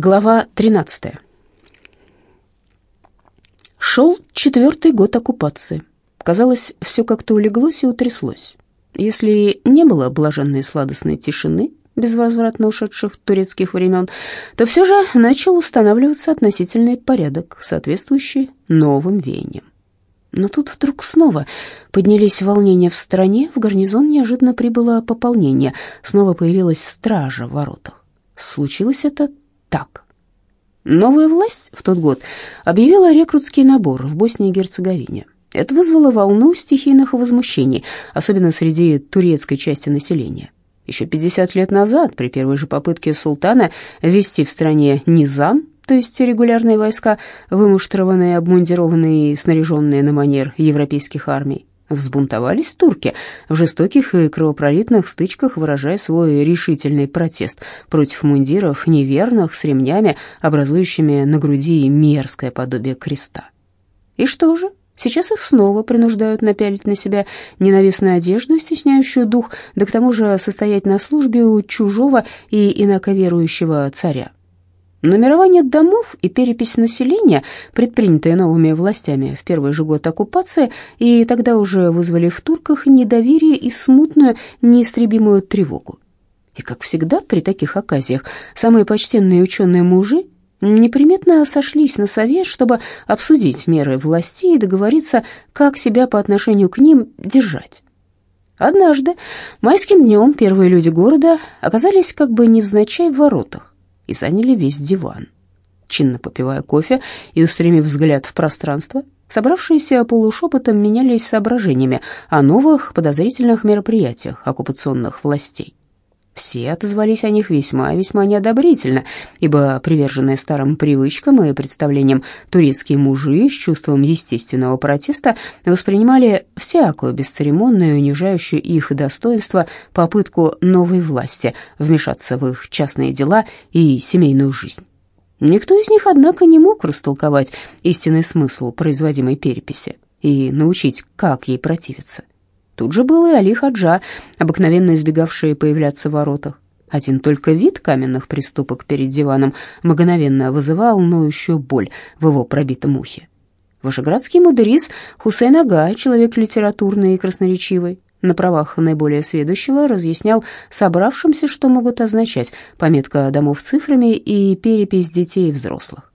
Глава 13. Шел четвертый год оккупации. Казалось, все как-то улеглось и утряслось. Если не было блаженной сладостной тишины, безвозвратно ушедших турецких времен, то все же начал устанавливаться относительный порядок, соответствующий новым веяниям. Но тут вдруг снова поднялись волнения в стране, в гарнизон неожиданно прибыло пополнение, снова появилась стража в воротах. Случилось это так. Новая власть в тот год объявила рекрутский набор в Боснии и Герцеговине. Это вызвало волну стихийных возмущений, особенно среди турецкой части населения. Еще 50 лет назад, при первой же попытке султана ввести в стране низам, то есть регулярные войска, вымуштрованные, обмундированные и снаряженные на манер европейских армий, Взбунтовались турки в жестоких и кровопролитных стычках, выражая свой решительный протест против мундиров неверных с ремнями, образующими на груди мерзкое подобие креста. И что же? Сейчас их снова принуждают напялить на себя ненавистную одежду, стесняющую дух, да к тому же состоять на службе у чужого и инаковерующего царя. Нумерование домов и перепись населения, предпринятые новыми властями в первый же год оккупации, и тогда уже вызвали в турках недоверие и смутную, неистребимую тревогу. И, как всегда при таких оказиях, самые почтенные ученые-мужи неприметно сошлись на совет, чтобы обсудить меры власти и договориться, как себя по отношению к ним держать. Однажды, майским днем, первые люди города оказались как бы невзначай в воротах и заняли весь диван. Чинно попивая кофе и устремив взгляд в пространство, собравшиеся полушепотом менялись соображениями о новых подозрительных мероприятиях оккупационных властей. Все отозвались о них весьма-весьма неодобрительно, ибо приверженные старым привычкам и представлениям турецкие мужи с чувством естественного протеста воспринимали всякую бесцеремонную, унижающую их достоинство попытку новой власти вмешаться в их частные дела и семейную жизнь. Никто из них, однако, не мог растолковать истинный смысл производимой переписи и научить, как ей противиться. Тут же был и Али Хаджа, обыкновенно избегавший появляться в воротах. Один только вид каменных приступок перед диваном мгновенно вызывал ноющую боль в его пробитом ухе. Вышеградский мудрис Хусейн Ага, человек литературный и красноречивый, на правах наиболее сведущего разъяснял собравшимся, что могут означать пометка домов цифрами и перепись детей и взрослых.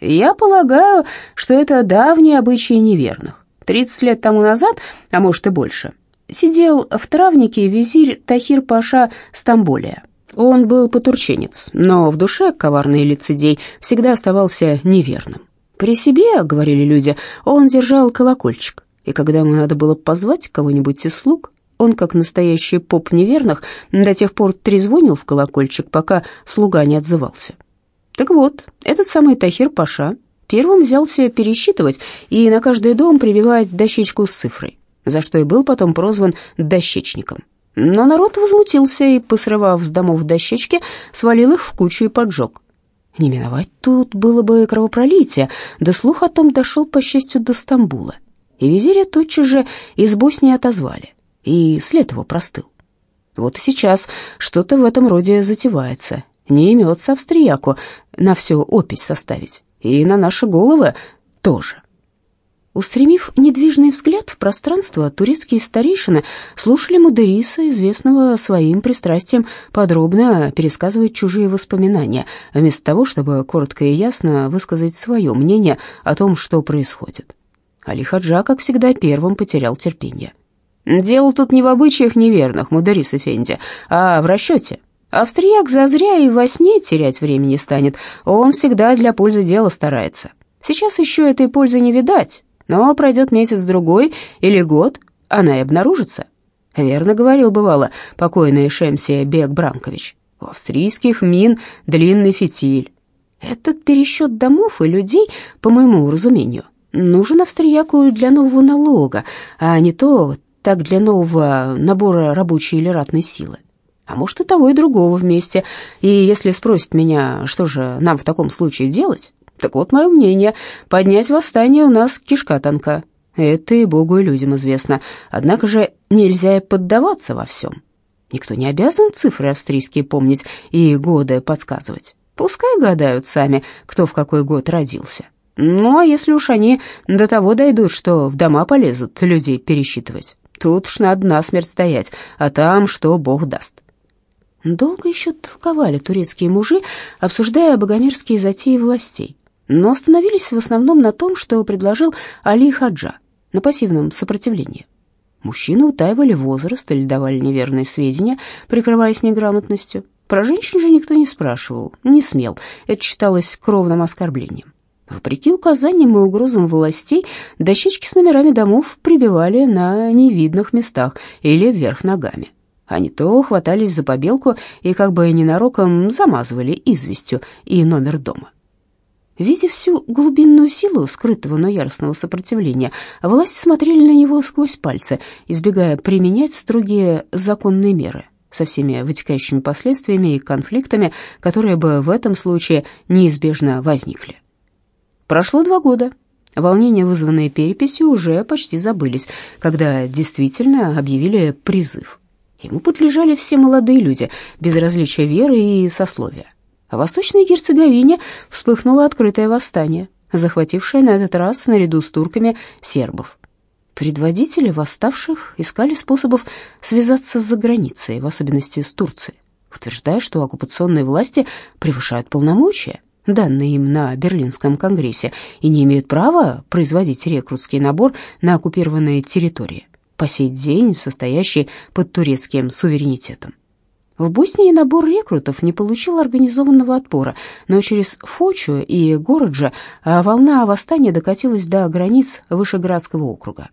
«Я полагаю, что это давние обычаи неверных. 30 лет тому назад, а может и больше, сидел в травнике визирь Тахир Паша Стамболия. Он был потурченец, но в душе коварный лицедей всегда оставался неверным. При себе, говорили люди, он держал колокольчик, и когда ему надо было позвать кого-нибудь из слуг, он, как настоящий поп неверных, до тех пор трезвонил в колокольчик, пока слуга не отзывался. Так вот, этот самый Тахир Паша Первым взялся пересчитывать и на каждый дом прививать дощечку с цифрой, за что и был потом прозван дощечником. Но народ возмутился и, посрывав с домов дощечки, свалил их в кучу и поджег. Не миновать тут было бы кровопролитие, да слух о том дошел, по счастью, до Стамбула. И визиря тотчас же из Боснии отозвали, и след его простыл. Вот и сейчас что-то в этом роде затевается. Не имется австрияку на все опись составить и на наши головы тоже. Устремив недвижный взгляд в пространство, турецкие старейшины слушали Мудериса, известного своим пристрастием, подробно пересказывать чужие воспоминания, вместо того, чтобы коротко и ясно высказать свое мнение о том, что происходит. Али Хаджа, как всегда, первым потерял терпение. «Дело тут не в обычаях неверных, Мудерис Эфенди, а в расчете. Австрияк зазря и во сне терять времени не станет. Он всегда для пользы дела старается. Сейчас еще этой пользы не видать, но пройдет месяц-другой или год, она и обнаружится. Верно говорил, бывало, покойный Шемсия Бек Бранкович. У австрийских мин длинный фитиль. Этот пересчет домов и людей, по моему разумению, нужен австрияку для нового налога, а не то так для нового набора рабочей или ратной силы а может и того и другого вместе. И если спросят меня, что же нам в таком случае делать, так вот мое мнение, поднять восстание у нас кишка тонка. Это и Богу, и людям известно. Однако же нельзя и поддаваться во всем. Никто не обязан цифры австрийские помнить и годы подсказывать. Пускай гадают сами, кто в какой год родился. Ну, а если уж они до того дойдут, что в дома полезут людей пересчитывать, тут уж надо насмерть стоять, а там что Бог даст. Долго еще толковали турецкие мужи, обсуждая богомерзкие затеи властей, но остановились в основном на том, что предложил Али Хаджа, на пассивном сопротивлении. Мужчины утаивали возраст или давали неверные сведения, прикрываясь неграмотностью. Про женщин же никто не спрашивал, не смел, это считалось кровным оскорблением. Вопреки указаниям и угрозам властей, дощечки с номерами домов прибивали на невидных местах или вверх ногами. Они то хватались за побелку и как бы ненароком замазывали известью и номер дома. Видя всю глубинную силу скрытого, но яростного сопротивления, власти смотрели на него сквозь пальцы, избегая применять строгие законные меры со всеми вытекающими последствиями и конфликтами, которые бы в этом случае неизбежно возникли. Прошло два года. Волнения, вызванные переписью, уже почти забылись, когда действительно объявили призыв. Ему подлежали все молодые люди, без различия веры и сословия. А в Восточной Герцеговине вспыхнуло открытое восстание, захватившее на этот раз наряду с турками сербов. Предводители восставших искали способов связаться с заграницей, в особенности с Турцией, утверждая, что оккупационные власти превышают полномочия, данные им на Берлинском конгрессе, и не имеют права производить рекрутский набор на оккупированные территории, по сей день состоящий под турецким суверенитетом. В Боснии набор рекрутов не получил организованного отпора, но через Фочу и Городжа волна восстания докатилась до границ Вышеградского округа.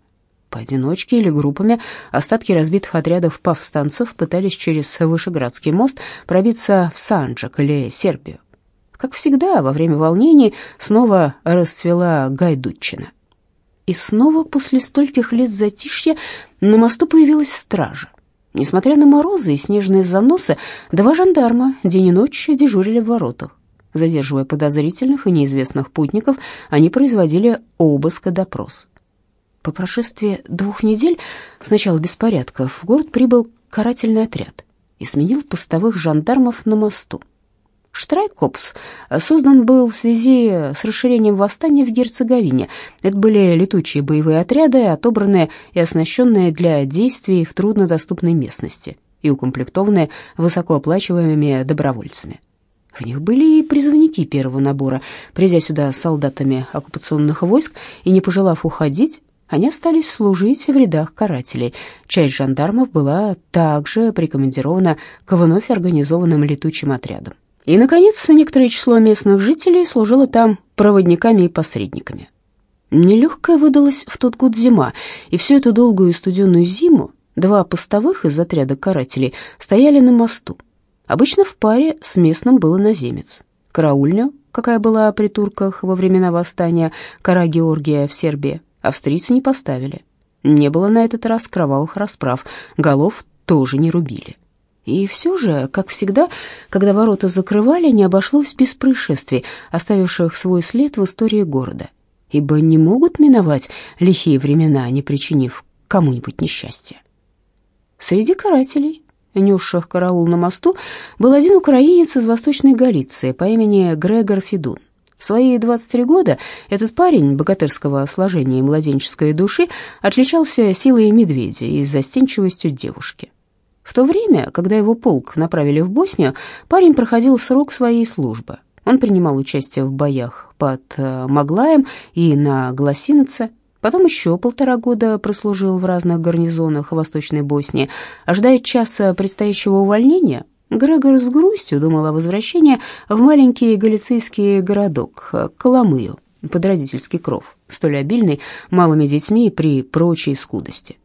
Поодиночке или группами остатки разбитых отрядов повстанцев пытались через Вышеградский мост пробиться в Санджак или Сербию. Как всегда, во время волнений снова расцвела гайдутчина. И снова после стольких лет затишья на мосту появилась стража. Несмотря на морозы и снежные заносы, два жандарма день и ночь дежурили в воротах. Задерживая подозрительных и неизвестных путников, они производили обыск и допрос. По прошествии двух недель с начала беспорядков в город прибыл карательный отряд и сменил постовых жандармов на мосту. Штрайкопс создан был в связи с расширением восстания в Герцеговине. Это были летучие боевые отряды, отобранные и оснащенные для действий в труднодоступной местности и укомплектованные высокооплачиваемыми добровольцами. В них были и призывники первого набора. Придя сюда с солдатами оккупационных войск и не пожелав уходить, они остались служить в рядах карателей. Часть жандармов была также прикомандирована к вновь организованным летучим отрядам. И, наконец, некоторое число местных жителей служило там проводниками и посредниками. Нелегкая выдалась в тот год зима, и всю эту долгую студеную зиму два постовых из отряда карателей стояли на мосту. Обычно в паре с местным был иноземец. Караульню, какая была при турках во времена восстания Кара Георгия в Сербии, австрийцы не поставили. Не было на этот раз кровавых расправ, голов тоже не рубили. И все же, как всегда, когда ворота закрывали, не обошлось без происшествий, оставивших свой след в истории города, ибо не могут миновать лихие времена, не причинив кому-нибудь несчастья. Среди карателей, несших караул на мосту, был один украинец из Восточной Галиции по имени Грегор Федун. В свои 23 года этот парень богатырского сложения и младенческой души отличался силой медведя и застенчивостью девушки. В то время, когда его полк направили в Боснию, парень проходил срок своей службы. Он принимал участие в боях под э, Маглаем и на Гласинице, потом еще полтора года прослужил в разных гарнизонах Восточной Боснии. Ожидая часа предстоящего увольнения, Грегор с грустью думал о возвращении в маленький галицийский городок э, Коломыю под родительский кров, столь обильный малыми детьми при прочей скудости.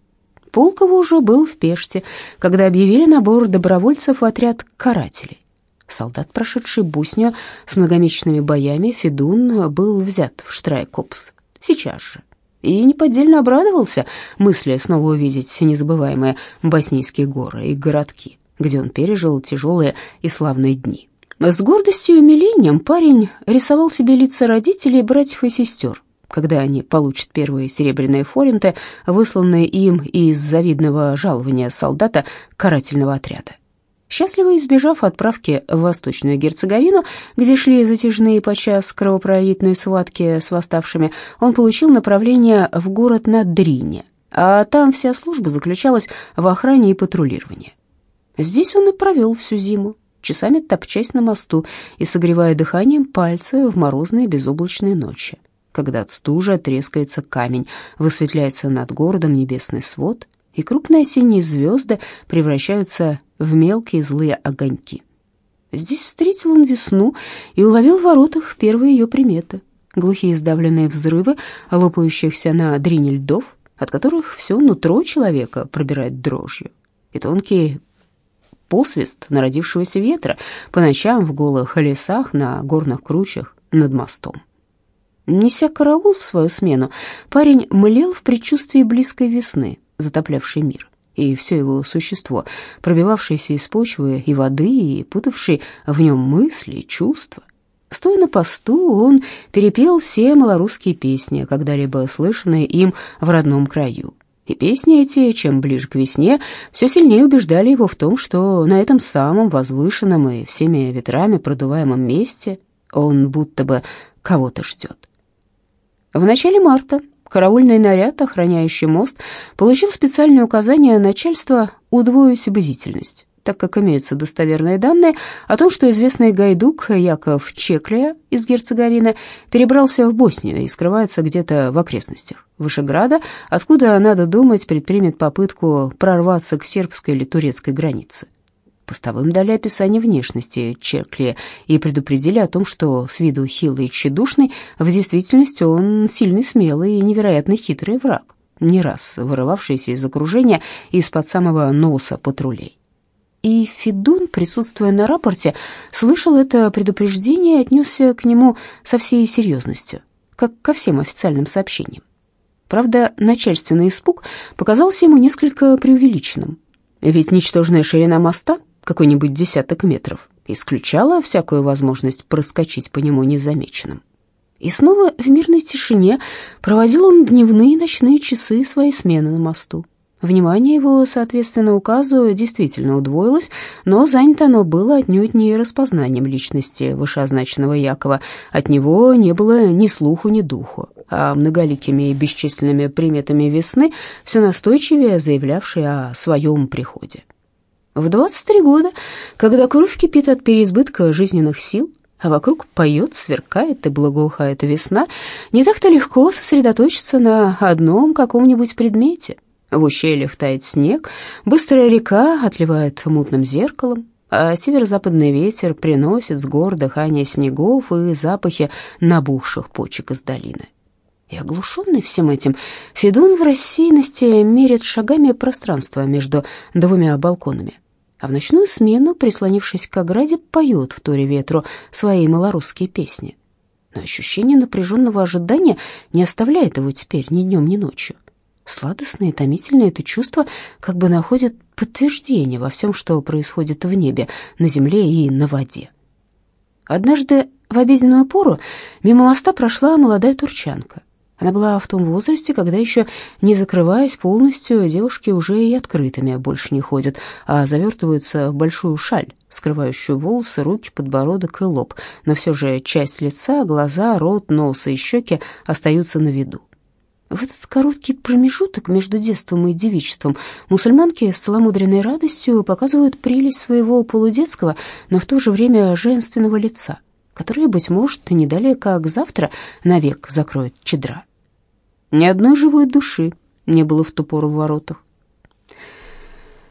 Пулково уже был в Пеште, когда объявили набор добровольцев в отряд карателей. Солдат, прошедший Бусню с многомесячными боями, Федун был взят в Штрайкопс сейчас же и неподдельно обрадовался мысли снова увидеть незабываемые боснийские горы и городки, где он пережил тяжелые и славные дни. С гордостью и умилением парень рисовал себе лица родителей, братьев и сестер, когда они получат первые серебряные форинты, высланные им из завидного жалования солдата карательного отряда. Счастливо избежав отправки в Восточную Герцеговину, где шли затяжные подчас кровопролитные схватки с восставшими, он получил направление в город на Дрине, а там вся служба заключалась в охране и патрулировании. Здесь он и провел всю зиму, часами топчась на мосту и согревая дыханием пальцы в морозные безоблачные ночи, когда от стужи трескается камень, высветляется над городом небесный свод — и крупные осенние звезды превращаются в мелкие злые огоньки. Здесь встретил он весну и уловил в воротах первые ее приметы. Глухие сдавленные взрывы, лопающихся на дрине льдов, от которых все нутро человека пробирает дрожью, и тонкий посвист народившегося ветра по ночам в голых лесах на горных кручах над мостом. Неся караул в свою смену, парень млел в предчувствии близкой весны, затоплявший мир, и все его существо, пробивавшееся из почвы и воды, и путавший в нем мысли чувства. Стоя на посту, он перепел все малорусские песни, когда-либо слышанные им в родном краю. И песни эти, чем ближе к весне, все сильнее убеждали его в том, что на этом самом возвышенном и всеми ветрами продуваемом месте он будто бы кого-то ждет. В начале марта Караульный наряд, охраняющий мост, получил специальное указание начальства удвоить бдительность, так как имеются достоверные данные о том, что известный гайдук Яков Чеклия из Герцеговины перебрался в Боснию и скрывается где-то в окрестностях Вышеграда, откуда, надо думать, предпримет попытку прорваться к сербской или турецкой границе. Постовым дали описание внешности Черкли и предупредили о том, что с виду хилый и тщедушный, в действительности он сильный, смелый и невероятно хитрый враг, не раз вырывавшийся из окружения из-под самого носа патрулей. И Федун, присутствуя на рапорте, слышал это предупреждение и отнесся к нему со всей серьезностью, как ко всем официальным сообщениям. Правда, начальственный испуг показался ему несколько преувеличенным, ведь ничтожная ширина моста какой-нибудь десяток метров, исключала всякую возможность проскочить по нему незамеченным. И снова в мирной тишине проводил он дневные и ночные часы своей смены на мосту. Внимание его, соответственно, указу действительно удвоилось, но занято оно было отнюдь не распознанием личности вышеозначенного Якова. От него не было ни слуху, ни духу, а многоликими и бесчисленными приметами весны, все настойчивее заявлявшей о своем приходе. В 23 года, когда кровь кипит от переизбытка жизненных сил, а вокруг поет, сверкает и благоухает весна, не так-то легко сосредоточиться на одном каком-нибудь предмете. В ущельях тает снег, быстрая река отливает мутным зеркалом, а северо-западный ветер приносит с гор дыхание снегов и запахи набухших почек из долины. И оглушенный всем этим, Федун в рассеянности мерит шагами пространство между двумя балконами а в ночную смену, прислонившись к ограде, поет в торе ветру свои малорусские песни. Но ощущение напряженного ожидания не оставляет его теперь ни днем, ни ночью. Сладостное и томительное это чувство как бы находит подтверждение во всем, что происходит в небе, на земле и на воде. Однажды в обеденную пору мимо моста прошла молодая турчанка. Она была в том возрасте, когда еще не закрываясь полностью, девушки уже и открытыми больше не ходят, а завертываются в большую шаль, скрывающую волосы, руки, подбородок и лоб, но все же часть лица, глаза, рот, нос и щеки остаются на виду. В этот короткий промежуток между детством и девичеством мусульманки с целомудренной радостью показывают прелесть своего полудетского, но в то же время женственного лица, которое, быть может, не далее как завтра навек закроет чедра. Ни одной живой души не было в ту пору в воротах.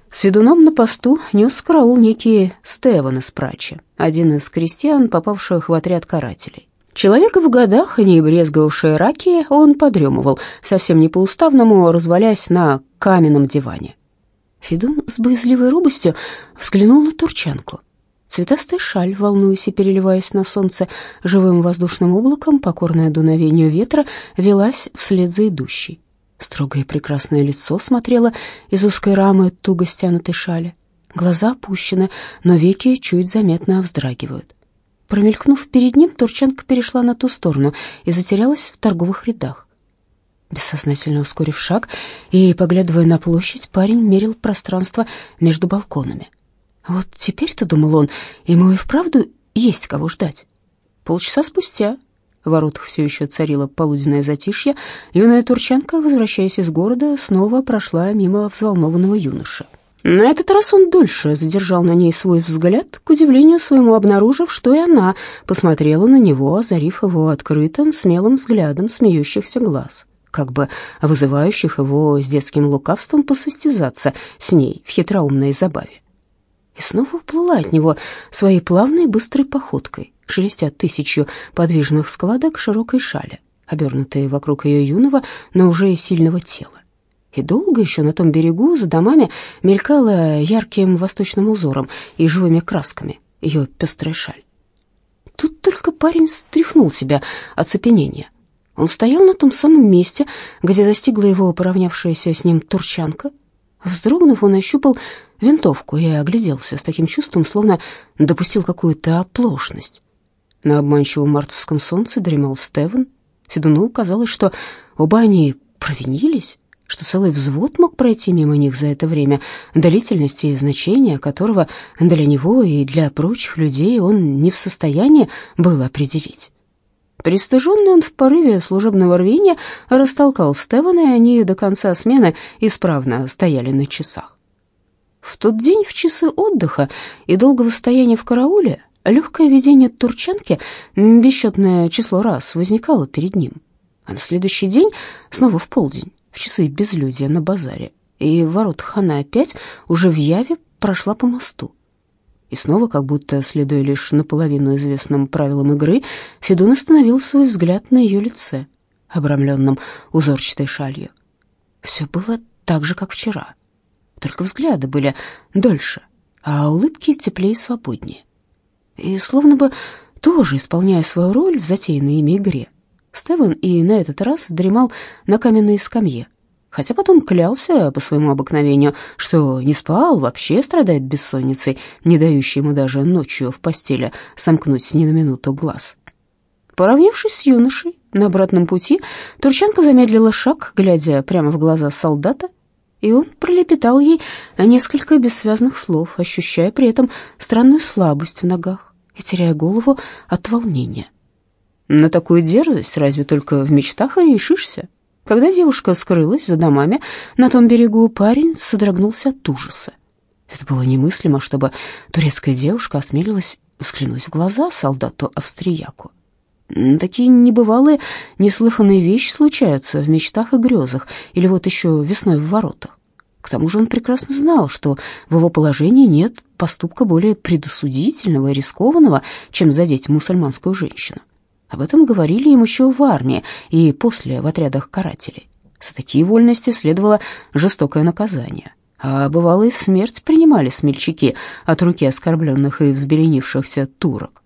С ведуном на посту нес караул некий Стеван из Прачи, один из крестьян, попавших в отряд карателей. Человек в годах, не брезговавший раки, он подремывал, совсем не по-уставному, развалясь на каменном диване. Федун с боязливой робостью взглянул на турчанку. Цветастая шаль, волнуясь и переливаясь на солнце живым воздушным облаком, покорная дуновению ветра, велась вслед за идущей. Строгое прекрасное лицо смотрело из узкой рамы туго стянутой шали. Глаза опущены, но веки чуть заметно вздрагивают. Промелькнув перед ним, турчанка перешла на ту сторону и затерялась в торговых рядах. Бессознательно ускорив шаг и, поглядывая на площадь, парень мерил пространство между балконами. Вот теперь-то, думал он, ему и вправду есть кого ждать. Полчаса спустя в воротах все еще царило полуденное затишье. Юная турчанка, возвращаясь из города, снова прошла мимо взволнованного юноши. На этот раз он дольше задержал на ней свой взгляд, к удивлению своему обнаружив, что и она посмотрела на него, озарив его открытым, смелым взглядом смеющихся глаз, как бы вызывающих его с детским лукавством посостязаться с ней в хитроумной забаве. И снова уплыла от него своей плавной быстрой походкой, шелестя тысячу подвижных складок широкой шали, обернутой вокруг ее юного, но уже сильного тела. И долго еще на том берегу за домами мелькала ярким восточным узором и живыми красками ее пестрая шаль. Тут только парень стряхнул себя от цепенения. Он стоял на том самом месте, где застигла его поравнявшаяся с ним турчанка. Вздрогнув, он ощупал винтовку и огляделся с таким чувством, словно допустил какую-то оплошность. На обманчивом мартовском солнце дремал Стевен. Федуну казалось, что оба они провинились, что целый взвод мог пройти мимо них за это время, длительности и значения которого для него и для прочих людей он не в состоянии был определить. Пристыженный он в порыве служебного рвения растолкал Стевана, и они до конца смены исправно стояли на часах. В тот день в часы отдыха и долгого стояния в карауле легкое видение турчанки бесчетное число раз возникало перед ним. А на следующий день, снова в полдень, в часы безлюдия на базаре, и ворот хана опять уже в яве прошла по мосту. И снова, как будто следуя лишь наполовину известным правилам игры, Федун остановил свой взгляд на ее лице, обрамленном узорчатой шалью. Все было так же, как вчера, только взгляды были дольше, а улыбки теплее и свободнее. И словно бы тоже исполняя свою роль в затеянной ими игре, Стевен и на этот раз дремал на каменной скамье, хотя потом клялся по своему обыкновению, что не спал, вообще страдает бессонницей, не дающей ему даже ночью в постели сомкнуть ни на минуту глаз. Поравнявшись с юношей на обратном пути, Турчанка замедлила шаг, глядя прямо в глаза солдата, и он пролепетал ей несколько бессвязных слов, ощущая при этом странную слабость в ногах и теряя голову от волнения. На такую дерзость разве только в мечтах и решишься. Когда девушка скрылась за домами на том берегу, парень содрогнулся от ужаса. Это было немыслимо, чтобы турецкая девушка осмелилась взглянуть в глаза солдату-австрияку. Такие небывалые, неслыханные вещи случаются в мечтах и грезах, или вот еще весной в воротах. К тому же он прекрасно знал, что в его положении нет поступка более предосудительного и рискованного, чем задеть мусульманскую женщину. Об этом говорили им еще в армии и после в отрядах карателей. За такие вольности следовало жестокое наказание. А бывало и смерть принимали смельчаки от руки оскорбленных и взбеленившихся турок.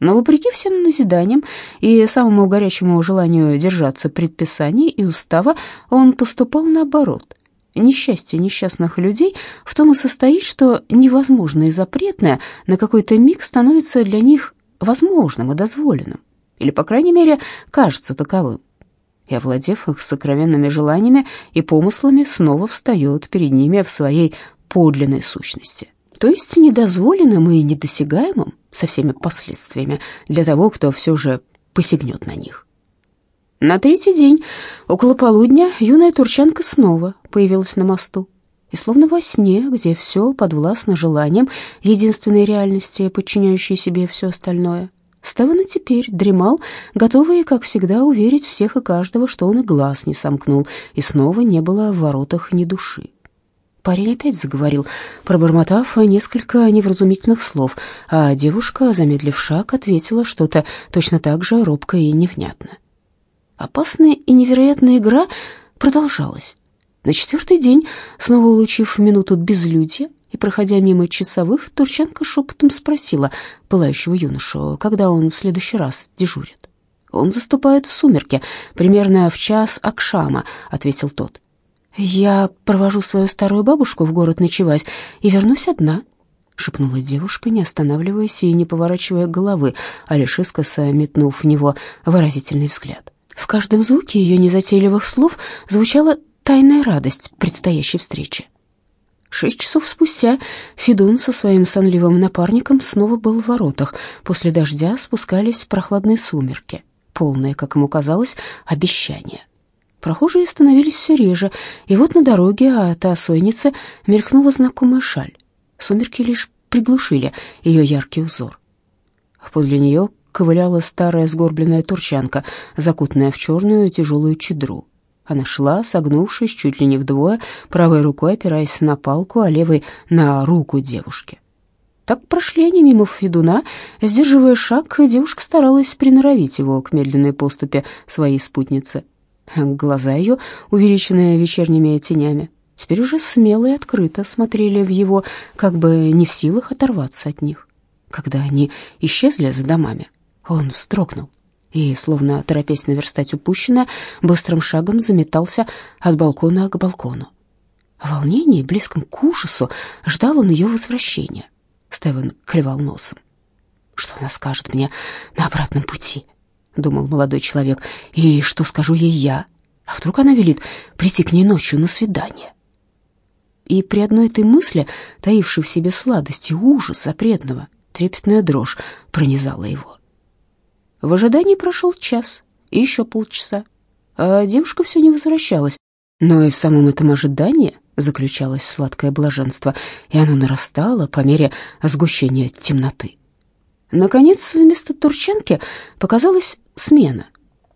Но вопреки всем назиданиям и самому горячему желанию держаться предписаний и устава, он поступал наоборот. Несчастье несчастных людей в том и состоит, что невозможное и запретное на какой-то миг становится для них возможным и дозволенным или, по крайней мере, кажется таковым. И, овладев их сокровенными желаниями и помыслами, снова встает перед ними в своей подлинной сущности, то есть недозволенным и недосягаемым со всеми последствиями для того, кто все же посягнет на них. На третий день, около полудня, юная турчанка снова появилась на мосту. И словно во сне, где все подвластно желаниям единственной реальности, подчиняющей себе все остальное, Ставан и теперь дремал, готовый, как всегда, уверить всех и каждого, что он и глаз не сомкнул, и снова не было в воротах ни души. Парень опять заговорил, пробормотав несколько невразумительных слов, а девушка, замедлив шаг, ответила что-то точно так же робко и невнятно. Опасная и невероятная игра продолжалась. На четвертый день, снова улучив минуту безлюдья, и, проходя мимо часовых, Турченко шепотом спросила пылающего юношу, когда он в следующий раз дежурит. «Он заступает в сумерки, примерно в час Акшама», — ответил тот. «Я провожу свою старую бабушку в город ночевать и вернусь одна», — шепнула девушка, не останавливаясь и не поворачивая головы, а лишь искоса метнув в него выразительный взгляд. В каждом звуке ее незатейливых слов звучала тайная радость предстоящей встречи. Шесть часов спустя Федун со своим сонливым напарником снова был в воротах. После дождя спускались прохладные сумерки, полные, как ему казалось, обещания. Прохожие становились все реже, и вот на дороге от Осойницы мелькнула знакомая шаль. Сумерки лишь приглушили ее яркий узор. Подле нее ковыляла старая сгорбленная турчанка, закутанная в черную тяжелую чедру. Она шла, согнувшись чуть ли не вдвое, правой рукой опираясь на палку, а левой — на руку девушки. Так прошли они мимо Федуна. Сдерживая шаг, девушка старалась приноровить его к медленной поступе своей спутницы. Глаза ее, увеличенные вечерними тенями, теперь уже смело и открыто смотрели в его, как бы не в силах оторваться от них. Когда они исчезли за домами, он вздрогнул и, словно торопясь наверстать упущенное, быстрым шагом заметался от балкона к балкону. В волнении, близком к ужасу, ждал он ее возвращения. Стевен клевал носом. «Что она скажет мне на обратном пути?» — думал молодой человек. «И что скажу ей я? А вдруг она велит прийти к ней ночью на свидание?» И при одной этой мысли, таившей в себе сладость и ужас запретного, трепетная дрожь пронизала его. В ожидании прошел час, и еще полчаса, а девушка все не возвращалась. Но и в самом этом ожидании заключалось сладкое блаженство, и оно нарастало по мере сгущения темноты. Наконец, вместо турчанки показалась смена.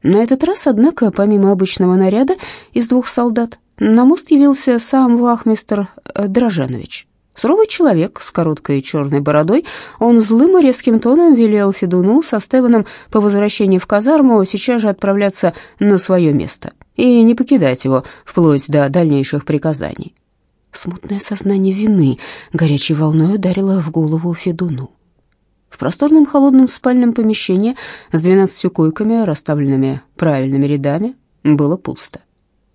На этот раз, однако, помимо обычного наряда из двух солдат, на мост явился сам вахмистр Дрожанович. Суровый человек с короткой черной бородой, он злым и резким тоном велел Федуну со Стеваном по возвращении в казарму сейчас же отправляться на свое место и не покидать его вплоть до дальнейших приказаний. Смутное сознание вины горячей волной ударило в голову Федуну. В просторном холодном спальном помещении с двенадцатью койками, расставленными правильными рядами, было пусто.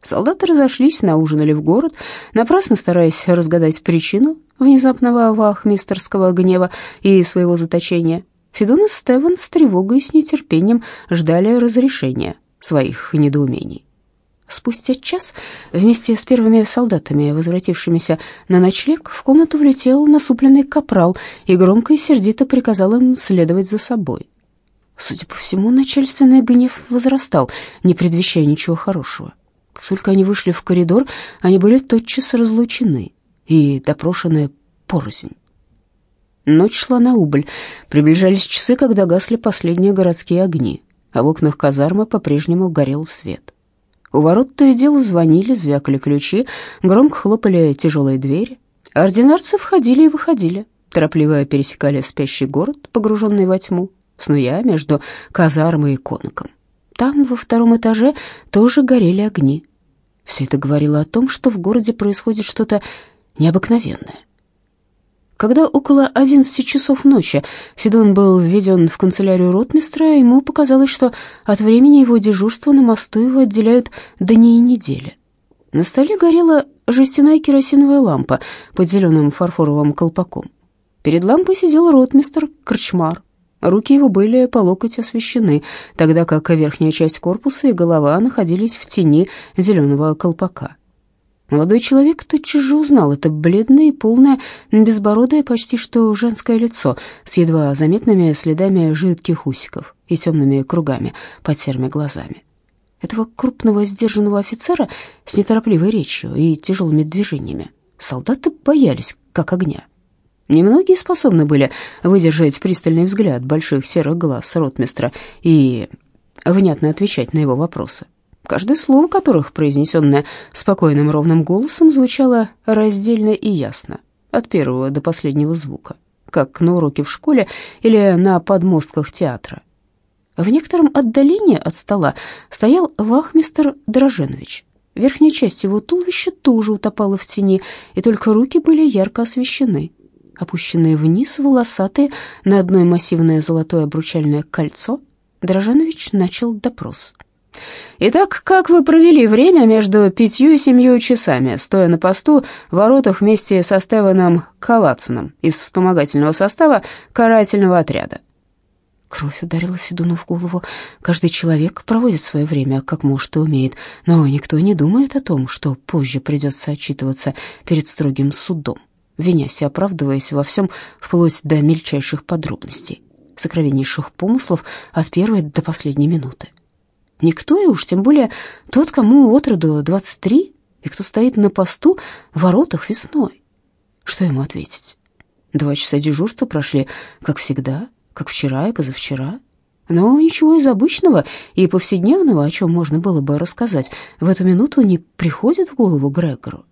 Солдаты разошлись, наужинали в город, напрасно стараясь разгадать причину внезапного вахмистерского гнева и своего заточения. Федон и Стевен с тревогой и с нетерпением ждали разрешения своих недоумений. Спустя час вместе с первыми солдатами, возвратившимися на ночлег, в комнату влетел насупленный капрал и громко и сердито приказал им следовать за собой. Судя по всему, начальственный гнев возрастал, не предвещая ничего хорошего. Как только они вышли в коридор, они были тотчас разлучены и допрошены порознь. Ночь шла на убыль. Приближались часы, когда гасли последние городские огни, а в окнах казармы по-прежнему горел свет. У ворот то и дело звонили, звякали ключи, громко хлопали тяжелые двери. Ординарцы входили и выходили, торопливо пересекали спящий город, погруженный во тьму, снуя между казармой и коноком. Там, во втором этаже, тоже горели огни. Все это говорило о том, что в городе происходит что-то необыкновенное. Когда около одиннадцати часов ночи Федон был введен в канцелярию ротмистра, ему показалось, что от времени его дежурства на мосту его отделяют дни и недели. На столе горела жестяная керосиновая лампа под зеленым фарфоровым колпаком. Перед лампой сидел ротмистр Корчмар, Руки его были по локоть освещены, тогда как верхняя часть корпуса и голова находились в тени зеленого колпака. Молодой человек тотчас же узнал это бледное и полное, безбородое, почти что женское лицо с едва заметными следами жидких усиков и темными кругами под серыми глазами. Этого крупного сдержанного офицера с неторопливой речью и тяжелыми движениями солдаты боялись, как огня. Немногие способны были выдержать пристальный взгляд больших серых глаз ротмистра и внятно отвечать на его вопросы. Каждое слово которых, произнесенное спокойным ровным голосом, звучало раздельно и ясно, от первого до последнего звука, как на уроке в школе или на подмостках театра. В некотором отдалении от стола стоял вахмистр Дроженович. Верхняя часть его туловища тоже утопала в тени, и только руки были ярко освещены опущенные вниз, волосатые, на одной массивное золотое обручальное кольцо, Дрожанович начал допрос. «Итак, как вы провели время между пятью и семью часами, стоя на посту в воротах вместе со Стеваном Калацином из вспомогательного состава карательного отряда?» Кровь ударила Федуну в голову. Каждый человек проводит свое время, как может и умеет, но никто не думает о том, что позже придется отчитываться перед строгим судом, винясь и оправдываясь во всем, вплоть до мельчайших подробностей, сокровеннейших помыслов от первой до последней минуты. Никто, и уж тем более тот, кому от роду 23, и кто стоит на посту в воротах весной. Что ему ответить? Два часа дежурства прошли, как всегда, как вчера и позавчера. Но ничего из обычного и повседневного, о чем можно было бы рассказать, в эту минуту не приходит в голову Грегору.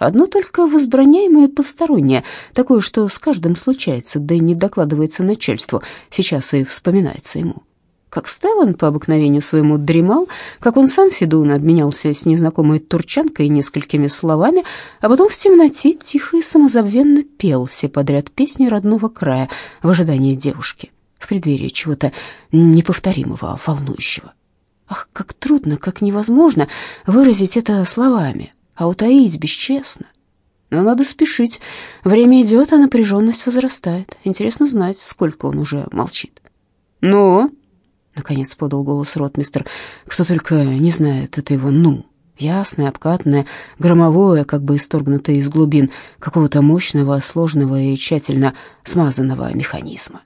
Одно только возбраняемое постороннее, такое, что с каждым случается, да и не докладывается начальству, сейчас и вспоминается ему. Как Стеван по обыкновению своему дремал, как он сам, Федун, обменялся с незнакомой турчанкой несколькими словами, а потом в темноте тихо и самозабвенно пел все подряд песни родного края в ожидании девушки, в преддверии чего-то неповторимого, волнующего. Ах, как трудно, как невозможно выразить это словами, а утаить бесчестно. Но надо спешить. Время идет, а напряженность возрастает. Интересно знать, сколько он уже молчит. «Ну?» Наконец подал голос ротмистр. Кто только не знает это его «ну». Ясное, обкатанное, громовое, как бы исторгнутое из глубин какого-то мощного, сложного и тщательно смазанного механизма.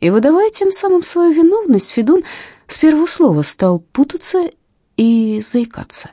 И, выдавая тем самым свою виновность, Федун с первого слова стал путаться и заикаться.